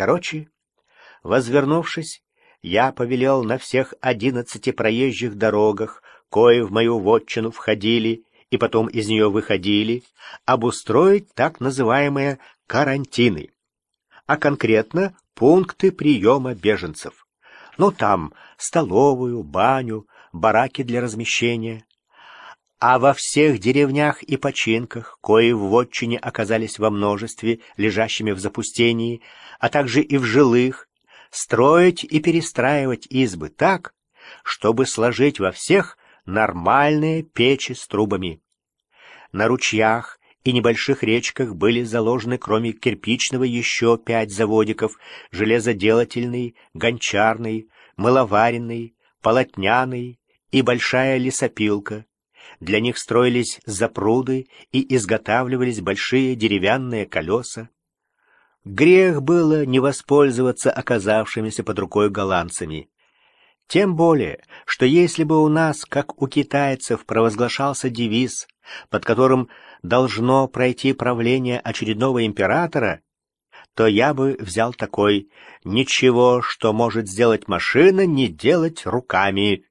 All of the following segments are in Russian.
Короче, возвернувшись, я повелел на всех одиннадцати проезжих дорогах, кое в мою вотчину входили и потом из нее выходили, обустроить так называемые карантины, а конкретно пункты приема беженцев. Ну, там столовую, баню, бараки для размещения. А во всех деревнях и починках, кои в вотчине оказались во множестве, лежащими в запустении, а также и в жилых, строить и перестраивать избы так, чтобы сложить во всех нормальные печи с трубами. На ручьях и небольших речках были заложены, кроме кирпичного, еще пять заводиков — железоделательный, гончарный, мыловаренный, полотняный и большая лесопилка. Для них строились запруды и изготавливались большие деревянные колеса. Грех было не воспользоваться оказавшимися под рукой голландцами. Тем более, что если бы у нас, как у китайцев, провозглашался девиз, под которым должно пройти правление очередного императора, то я бы взял такой «Ничего, что может сделать машина, не делать руками».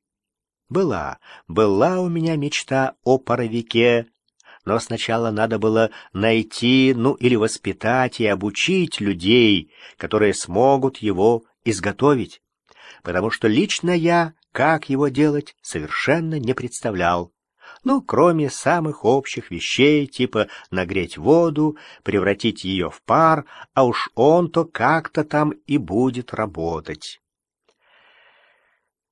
Была, была у меня мечта о паровике, но сначала надо было найти, ну или воспитать и обучить людей, которые смогут его изготовить, потому что лично я, как его делать, совершенно не представлял. Ну, кроме самых общих вещей, типа нагреть воду, превратить ее в пар, а уж он-то как-то там и будет работать.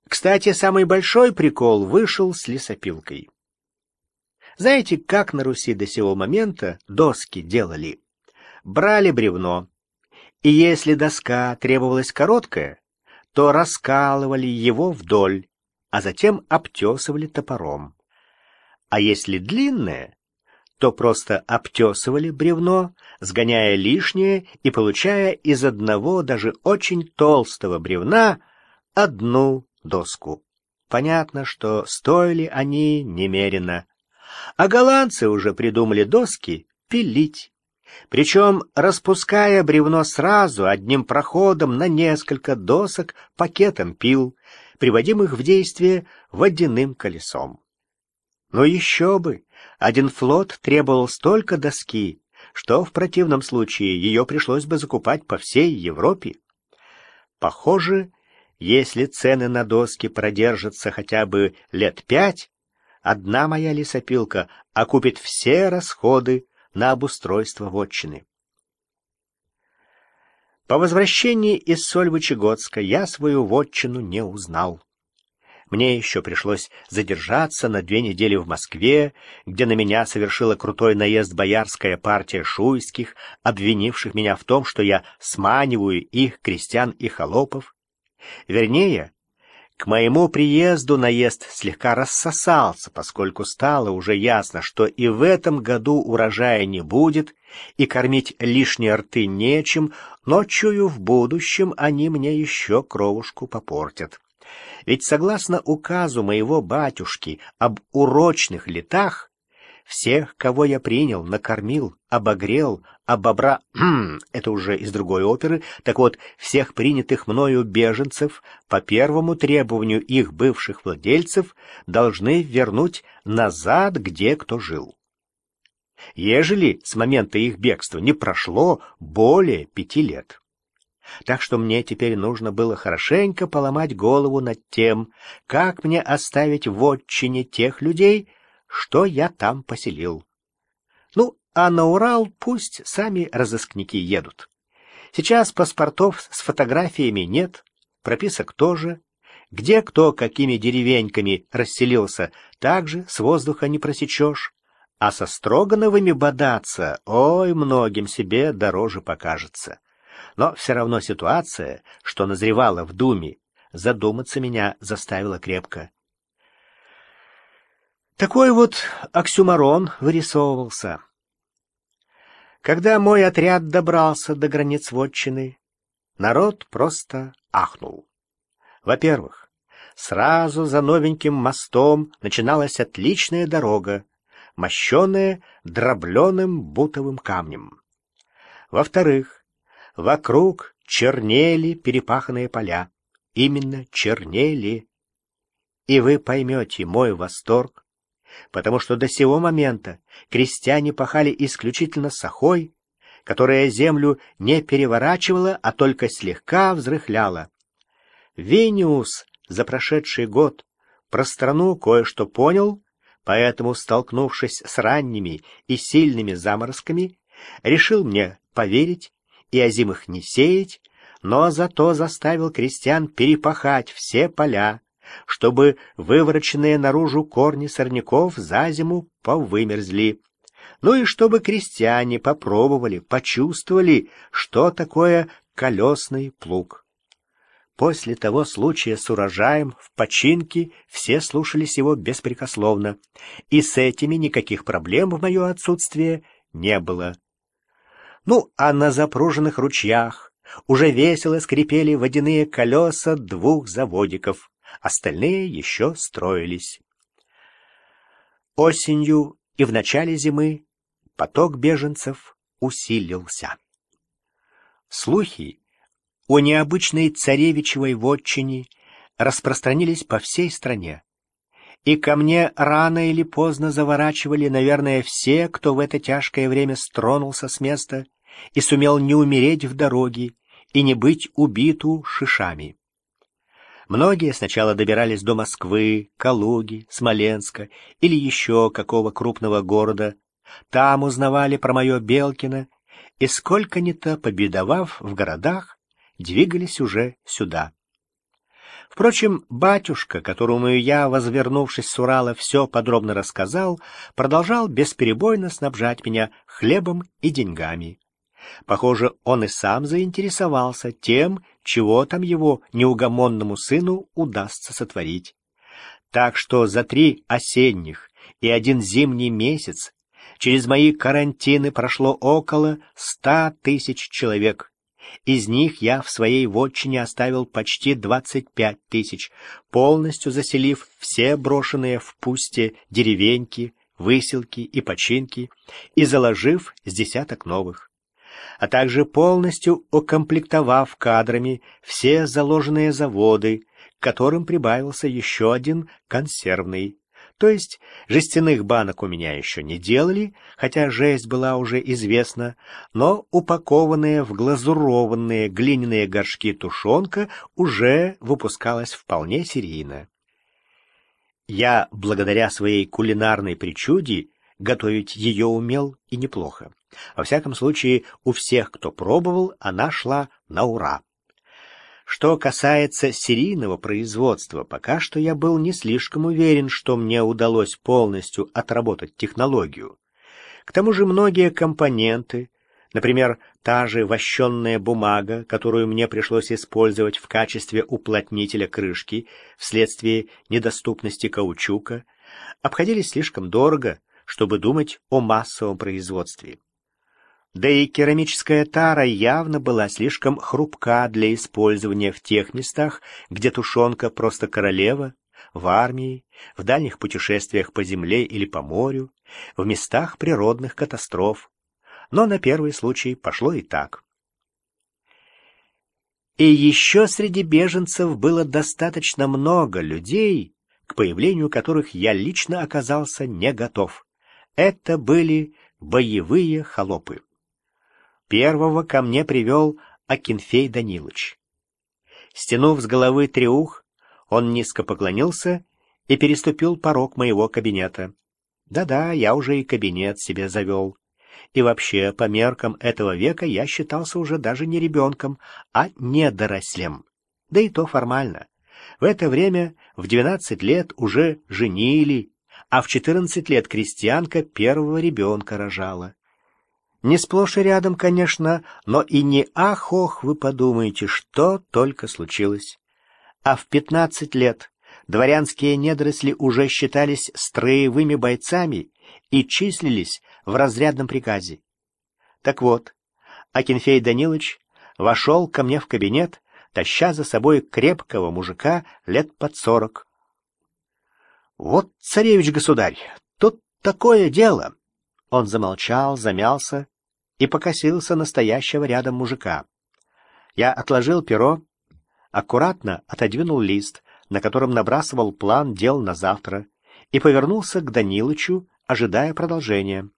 Кстати, самый большой прикол вышел с лесопилкой. Знаете, как на Руси до сего момента доски делали? Брали бревно, и если доска требовалась короткая, то раскалывали его вдоль, а затем обтесывали топором. А если длинное, то просто обтесывали бревно, сгоняя лишнее и получая из одного даже очень толстого бревна одну доску. Понятно, что стоили они немерено. А голландцы уже придумали доски пилить. Причем распуская бревно сразу, одним проходом на несколько досок пакетом пил, приводимых в действие водяным колесом. Но еще бы! Один флот требовал столько доски, что в противном случае ее пришлось бы закупать по всей Европе. Похоже, если цены на доски продержатся хотя бы лет пять, одна моя лесопилка окупит все расходы на обустройство вотчины. По возвращении из Сольвычегодска я свою вотчину не узнал. Мне еще пришлось задержаться на две недели в Москве, где на меня совершила крутой наезд боярская партия шуйских, обвинивших меня в том, что я сманиваю их, крестьян и холопов. Вернее, к моему приезду наезд слегка рассосался, поскольку стало уже ясно, что и в этом году урожая не будет, и кормить лишние рты нечем, но, чую, в будущем они мне еще кровушку попортят. Ведь согласно указу моего батюшки об урочных летах, всех, кого я принял, накормил, обогрел, обобра... Это уже из другой оперы. Так вот, всех принятых мною беженцев по первому требованию их бывших владельцев должны вернуть назад, где кто жил. Ежели с момента их бегства не прошло более пяти лет. Так что мне теперь нужно было хорошенько поломать голову над тем, как мне оставить в отчине тех людей, что я там поселил. Ну, а на Урал пусть сами разыскники едут. Сейчас паспортов с фотографиями нет, прописок тоже. Где кто какими деревеньками расселился, также с воздуха не просечешь. А со Строгановыми бодаться, ой, многим себе дороже покажется. Но все равно ситуация, что назревала в Думе, задуматься меня заставила крепко. Такой вот оксюмарон вырисовывался. Когда мой отряд добрался до границ вотчины, народ просто ахнул. Во-первых, сразу за новеньким мостом начиналась отличная дорога, мощенная дробленым бутовым камнем. Во-вторых, вокруг чернели перепаханные поля. Именно чернели. И вы поймете мой восторг, потому что до сего момента крестьяне пахали исключительно сахой, которая землю не переворачивала, а только слегка взрыхляла. Вениус за прошедший год про страну кое-что понял, поэтому, столкнувшись с ранними и сильными заморозками, решил мне поверить и озимых не сеять, но зато заставил крестьян перепахать все поля, чтобы вывороченные наружу корни сорняков за зиму повымерзли ну и чтобы крестьяне попробовали, почувствовали, что такое колесный плуг. После того случая с урожаем в починке все слушались его беспрекословно, и с этими никаких проблем в мое отсутствие не было. Ну, а на запруженных ручьях уже весело скрипели водяные колеса двух заводиков, остальные еще строились. Осенью и в начале зимы поток беженцев усилился. Слухи о необычной царевичевой вотчине распространились по всей стране. И ко мне рано или поздно заворачивали, наверное, все, кто в это тяжкое время стронулся с места и сумел не умереть в дороге и не быть убиту шишами. Многие сначала добирались до Москвы, Калуги, Смоленска или еще какого крупного города, там узнавали про мое Белкино, и сколько-ни-то, победовав в городах, двигались уже сюда. Впрочем, батюшка, которому я, возвернувшись с Урала, все подробно рассказал, продолжал бесперебойно снабжать меня хлебом и деньгами. Похоже, он и сам заинтересовался тем, чего там его неугомонному сыну удастся сотворить. Так что за три осенних и один зимний месяц Через мои карантины прошло около ста тысяч человек. Из них я в своей вотчине оставил почти двадцать пять тысяч, полностью заселив все брошенные в пусте деревеньки, выселки и починки и заложив с десяток новых а также полностью укомплектовав кадрами все заложенные заводы, к которым прибавился еще один консервный. То есть жестяных банок у меня еще не делали, хотя жесть была уже известна, но упакованные в глазурованные глиняные горшки тушенка уже выпускалась вполне серийно. Я, благодаря своей кулинарной причуде, готовить ее умел и неплохо. Во всяком случае, у всех, кто пробовал, она шла на ура. Что касается серийного производства, пока что я был не слишком уверен, что мне удалось полностью отработать технологию. К тому же многие компоненты, например, та же вощенная бумага, которую мне пришлось использовать в качестве уплотнителя крышки вследствие недоступности каучука, обходились слишком дорого, чтобы думать о массовом производстве. Да и керамическая тара явно была слишком хрупка для использования в тех местах, где тушенка просто королева, в армии, в дальних путешествиях по земле или по морю, в местах природных катастроф. Но на первый случай пошло и так. И еще среди беженцев было достаточно много людей, к появлению которых я лично оказался не готов. Это были боевые холопы. Первого ко мне привел Акинфей Данилович. Стянув с головы треух, он низко поклонился и переступил порог моего кабинета. Да-да, я уже и кабинет себе завел. И вообще, по меркам этого века, я считался уже даже не ребенком, а недорослем. Да и то формально. В это время в двенадцать лет уже женили, а в четырнадцать лет крестьянка первого ребенка рожала. Не сплошь и рядом, конечно, но и не ах-ох вы подумаете, что только случилось. А в пятнадцать лет дворянские недоросли уже считались строевыми бойцами и числились в разрядном приказе. Так вот, Акинфей Данилович вошел ко мне в кабинет, таща за собой крепкого мужика лет под сорок. — Вот, царевич-государь, тут такое дело! Он замолчал, замялся и покосился настоящего рядом мужика. Я отложил перо, аккуратно отодвинул лист, на котором набрасывал план дел на завтра, и повернулся к Данилычу, ожидая продолжения.